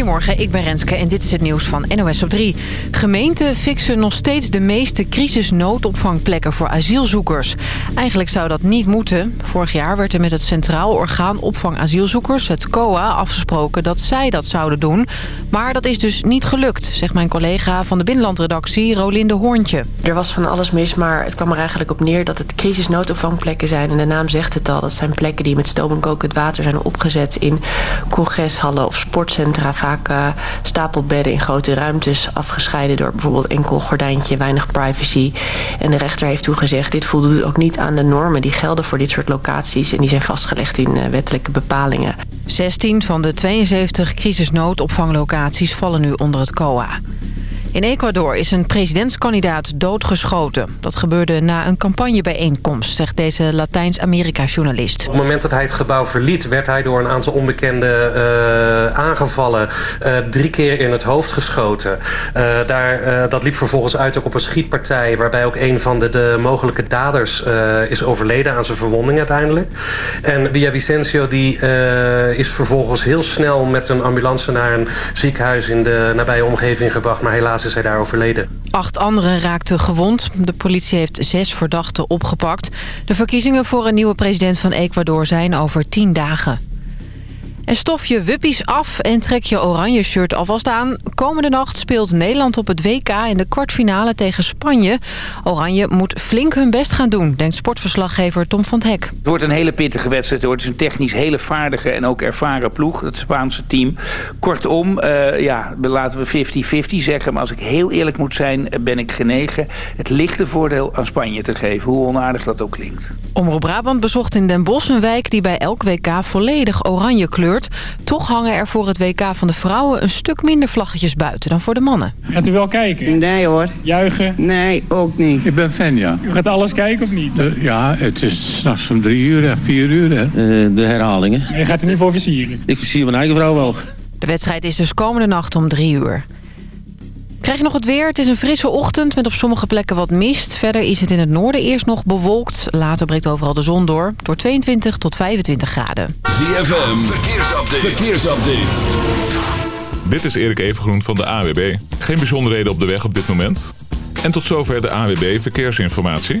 Goedemorgen, ik ben Renske en dit is het nieuws van NOS op 3. Gemeenten fixen nog steeds de meeste crisisnoodopvangplekken voor asielzoekers. Eigenlijk zou dat niet moeten. Vorig jaar werd er met het Centraal Orgaan Opvang Asielzoekers, het COA, afgesproken dat zij dat zouden doen. Maar dat is dus niet gelukt, zegt mijn collega van de Binnenlandredactie, Rolinde Hoorntje. Er was van alles mis, maar het kwam er eigenlijk op neer dat het crisisnoodopvangplekken zijn. En de naam zegt het al, dat zijn plekken die met stoom en kokend water zijn opgezet in congreshallen of sportcentra. Uh, stapelbedden in grote ruimtes afgescheiden door bijvoorbeeld enkel gordijntje, weinig privacy. En de rechter heeft toegezegd, dit voldoet ook niet aan de normen die gelden voor dit soort locaties. En die zijn vastgelegd in uh, wettelijke bepalingen. 16 van de 72 crisisnoodopvanglocaties vallen nu onder het COA. In Ecuador is een presidentskandidaat doodgeschoten. Dat gebeurde na een campagnebijeenkomst, zegt deze Latijns-Amerika-journalist. Op het moment dat hij het gebouw verliet... werd hij door een aantal onbekenden uh, aangevallen. Uh, drie keer in het hoofd geschoten. Uh, daar, dat liep vervolgens uit ook op een schietpartij... waarbij ook een van de, mogelijke daders is overleden aan zijn verwonding uiteindelijk. En Villa Vicencio die, is vervolgens heel snel met een ambulance... naar een ziekenhuis in de nabije omgeving gebracht... maar helaas is hij daar overleden. Acht anderen raakten gewond. De politie heeft zes verdachten opgepakt. De verkiezingen voor een nieuwe president van Ecuador zijn over tien dagen. En stof je wuppies af en trek je oranje shirt alvast aan. Komende nacht speelt Nederland op het WK in de kwartfinale tegen Spanje. Oranje moet flink hun best gaan doen, denkt sportverslaggever Tom van het Hek. Het wordt een hele pittige wedstrijd. Het wordt een technisch hele vaardige en ook ervaren ploeg, het Spaanse team. Kortom, uh, ja, laten we 50-50 zeggen. Maar als ik heel eerlijk moet zijn, ben ik genegen het lichte voordeel aan Spanje te geven. Hoe onaardig dat ook klinkt. Omroep Brabant bezocht in Den Bosch een wijk die bij elk WK volledig oranje kleurt. Toch hangen er voor het WK van de vrouwen een stuk minder vlaggetjes buiten dan voor de mannen. Gaat u wel kijken? Nee hoor. Juichen? Nee, ook niet. Ik ben fan, ja. U gaat alles kijken of niet? De, ja, het is s'nachts om drie uur, vier uur. Hè. Uh, de herhalingen. En je gaat er niet voor versieren? Ik versier mijn eigen vrouw wel. De wedstrijd is dus komende nacht om drie uur. Krijg je nog het weer? Het is een frisse ochtend met op sommige plekken wat mist. Verder is het in het noorden eerst nog bewolkt. Later breekt overal de zon door. Door 22 tot 25 graden. ZFM, verkeersupdate. verkeersupdate. Dit is Erik Evengroen van de AWB. Geen bijzonderheden op de weg op dit moment. En tot zover de AWB Verkeersinformatie.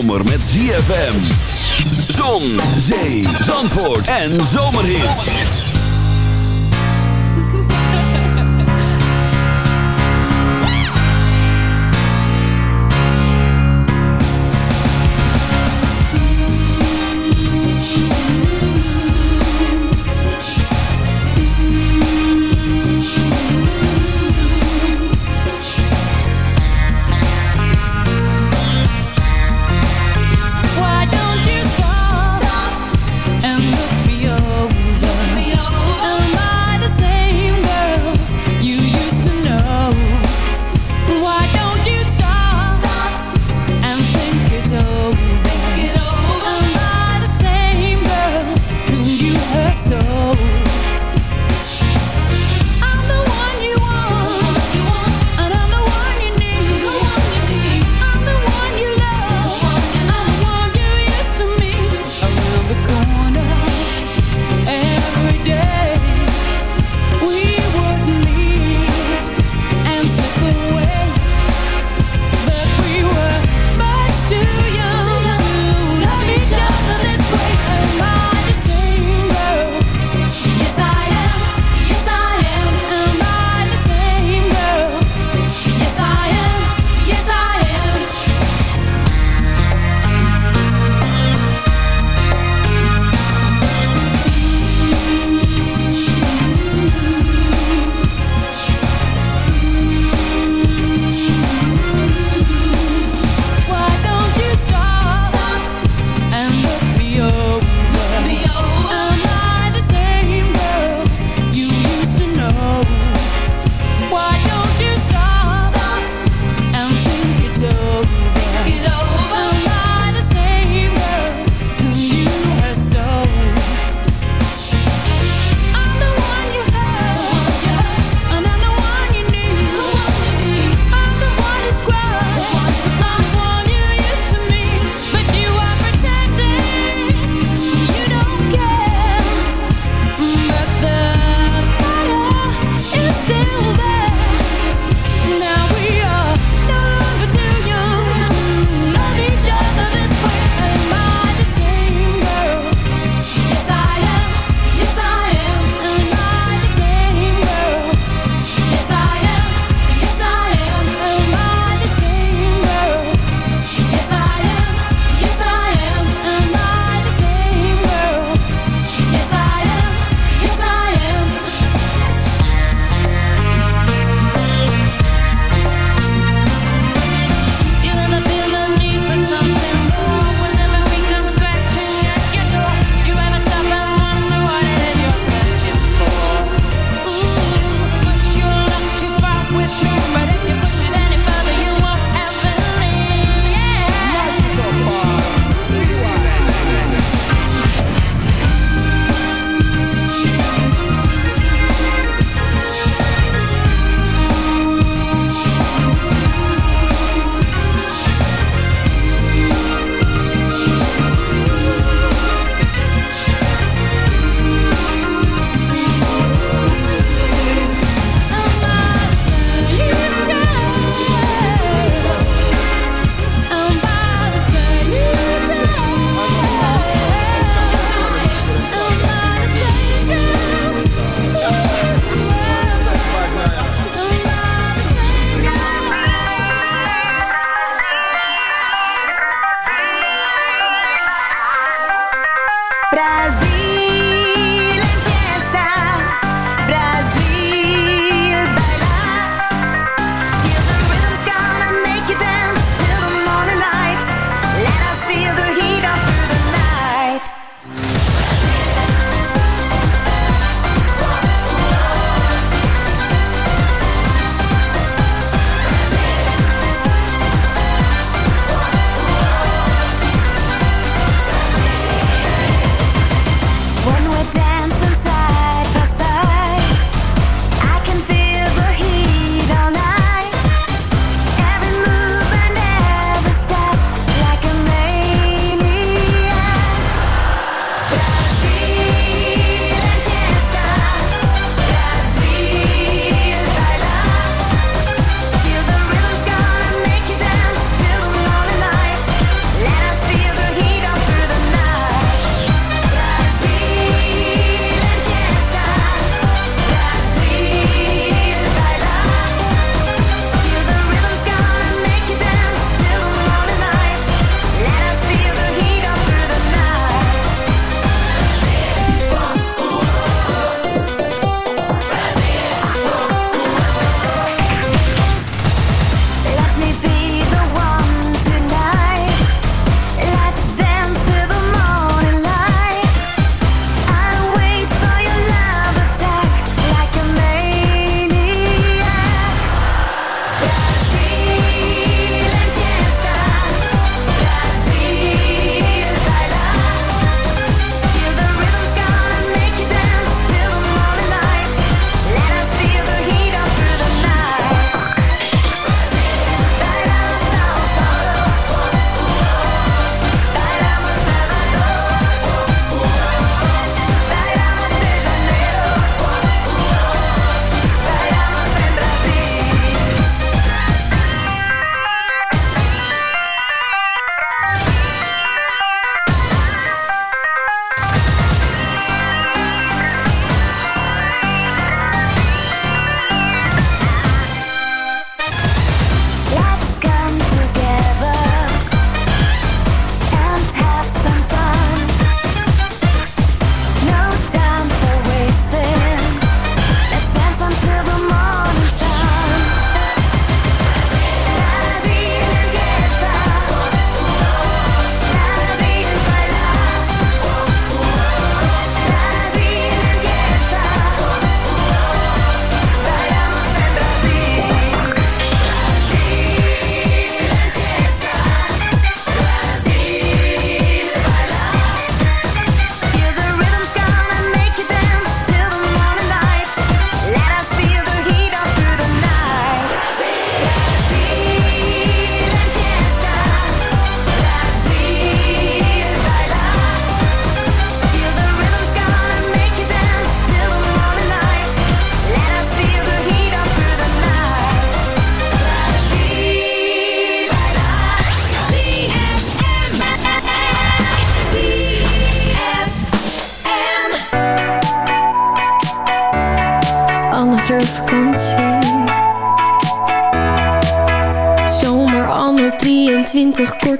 Zomer met ZFM. Zon, zee, zandvoort en zomerhits.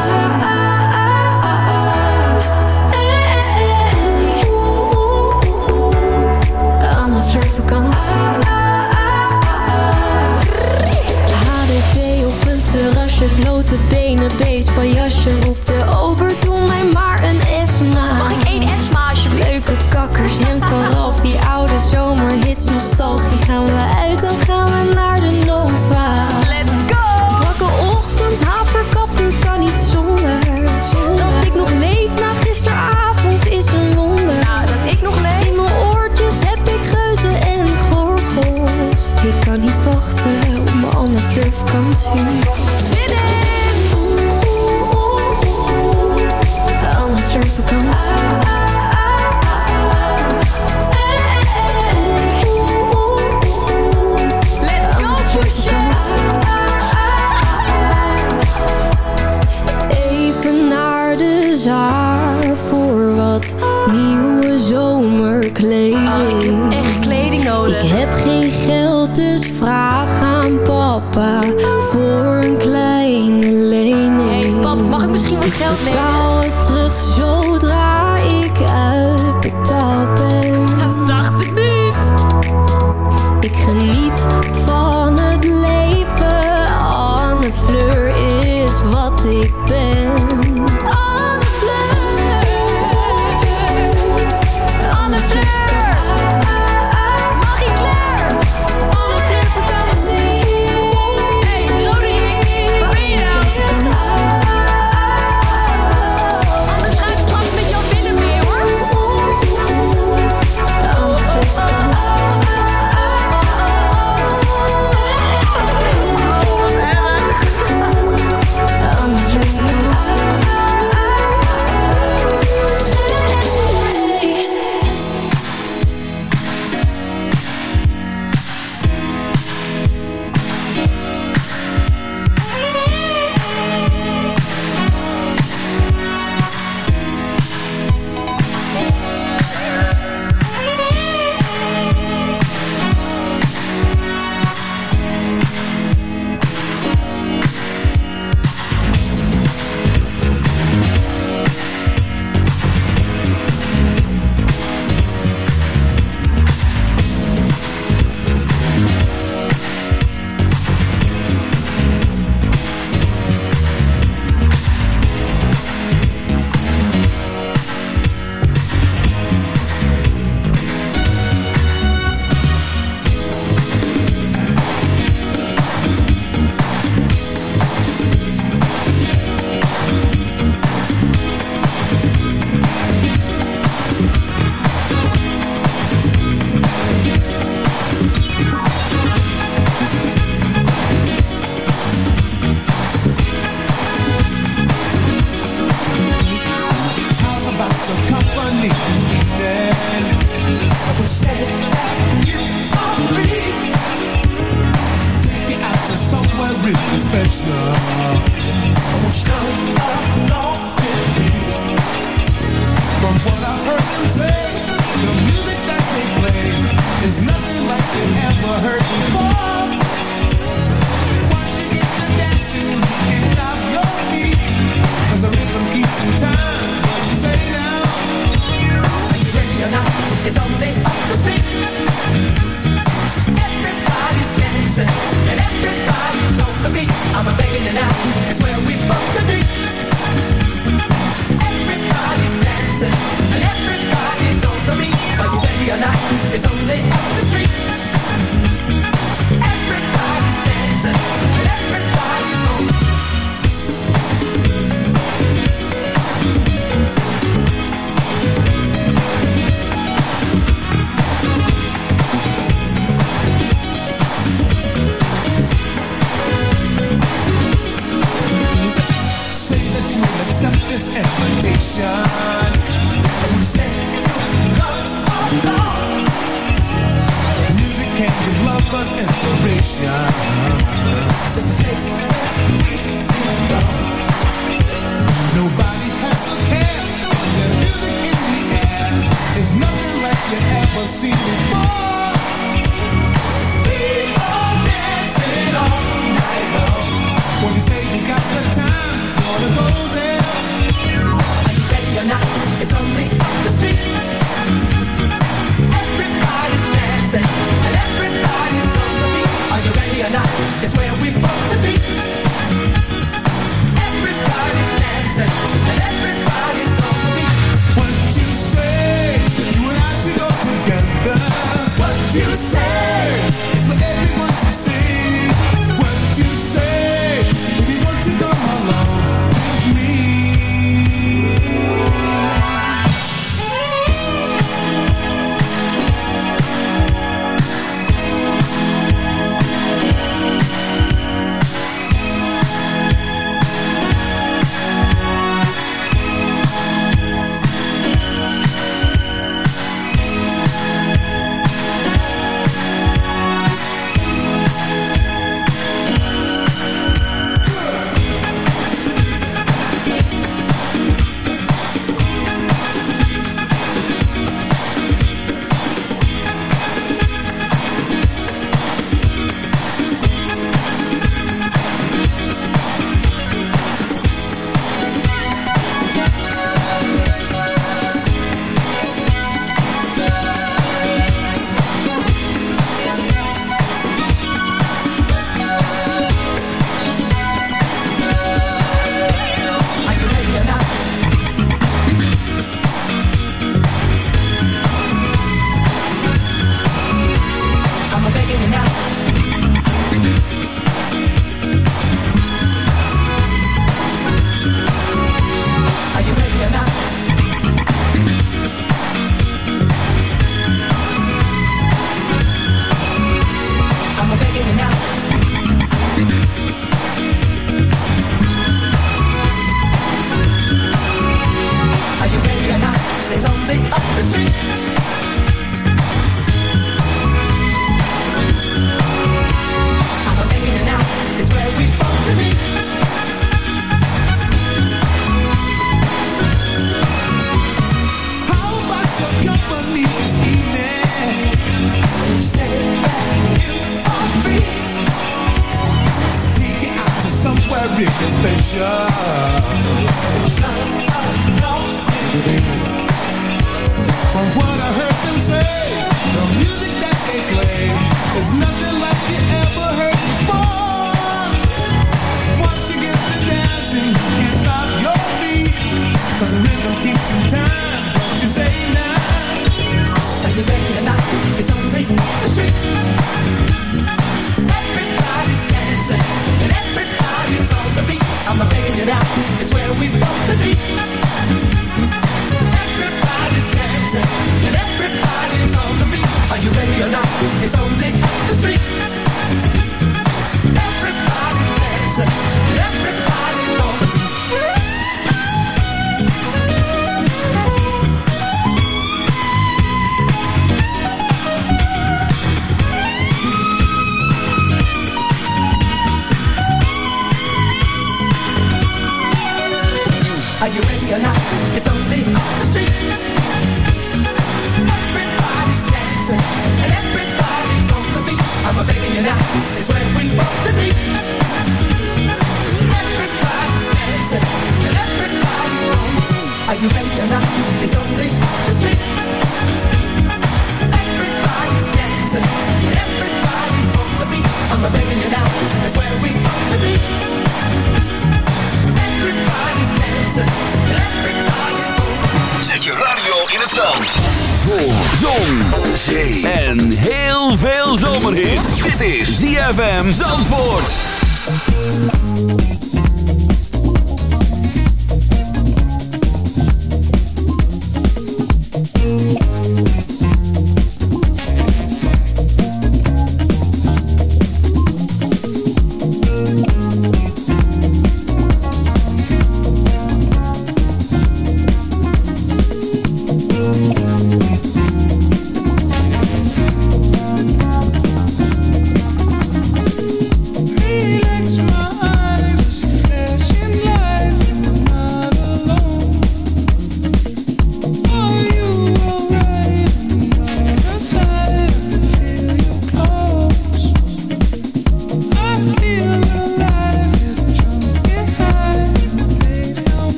I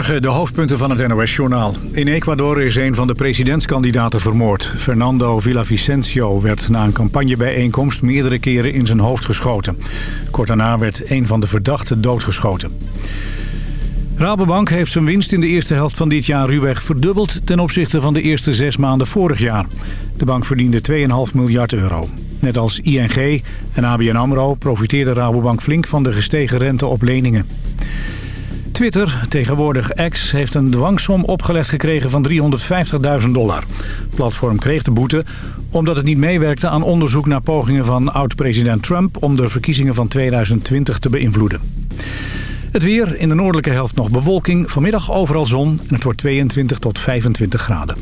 De hoofdpunten van het NOS-journaal. In Ecuador is een van de presidentskandidaten vermoord. Fernando Villavicencio werd na een campagnebijeenkomst meerdere keren in zijn hoofd geschoten. Kort daarna werd een van de verdachten doodgeschoten. Rabobank heeft zijn winst in de eerste helft van dit jaar ruwweg verdubbeld... ten opzichte van de eerste zes maanden vorig jaar. De bank verdiende 2,5 miljard euro. Net als ING en ABN AMRO profiteerde Rabobank flink van de gestegen rente op leningen. Twitter, tegenwoordig X, heeft een dwangsom opgelegd gekregen van 350.000 dollar. Het platform kreeg de boete omdat het niet meewerkte aan onderzoek naar pogingen van oud-president Trump... om de verkiezingen van 2020 te beïnvloeden. Het weer, in de noordelijke helft nog bewolking, vanmiddag overal zon... en het wordt 22 tot 25 graden.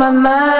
My mind.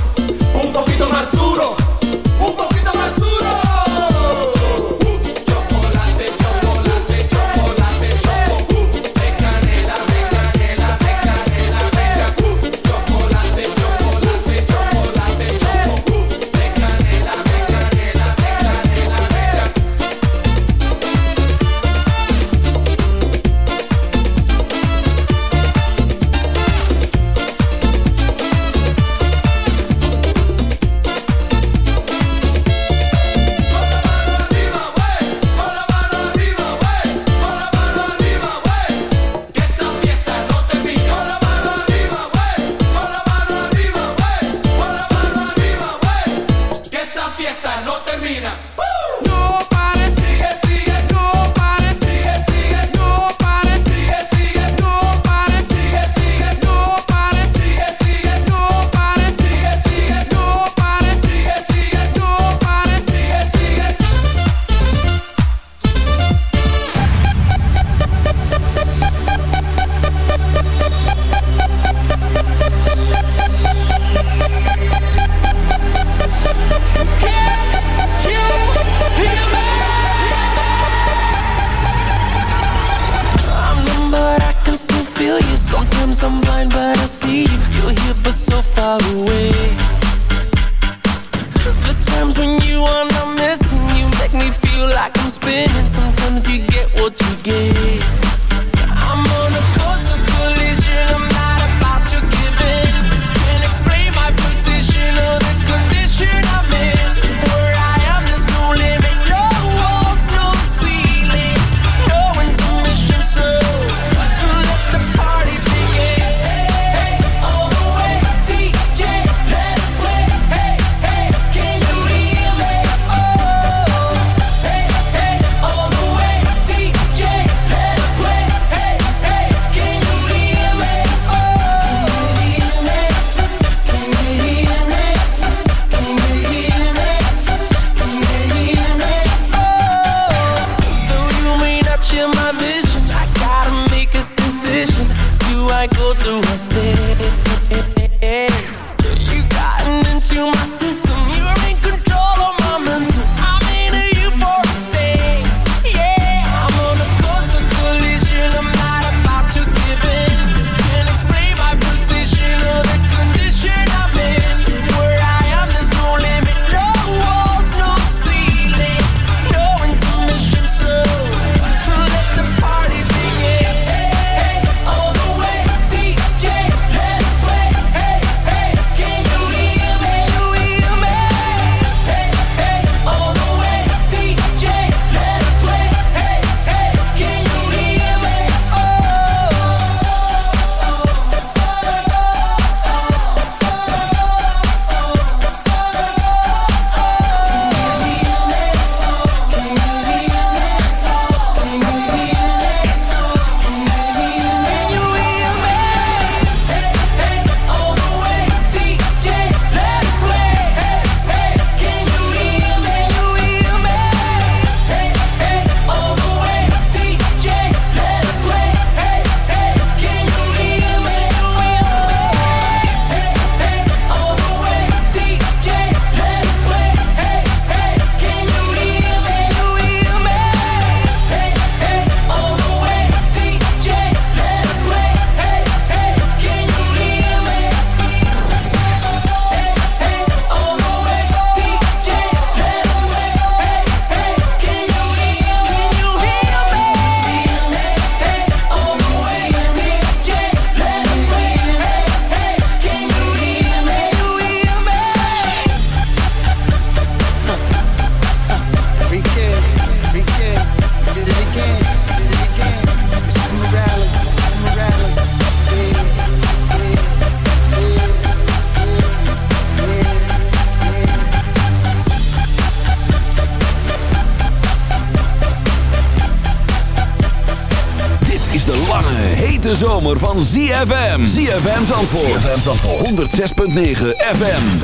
Zomer van ZFM. ZFM Zandvoort. ZFM Zandvoort. 106.9 FM.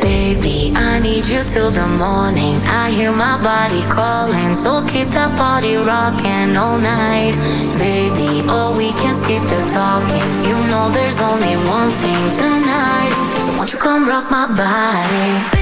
Baby, I need you till the morning. I hear my body calling, so keep that body rocking all night. Baby, oh, we can skip the talking. You know there's only one thing tonight. So won't you come rock my body?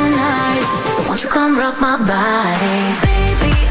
you come rock my body? Baby,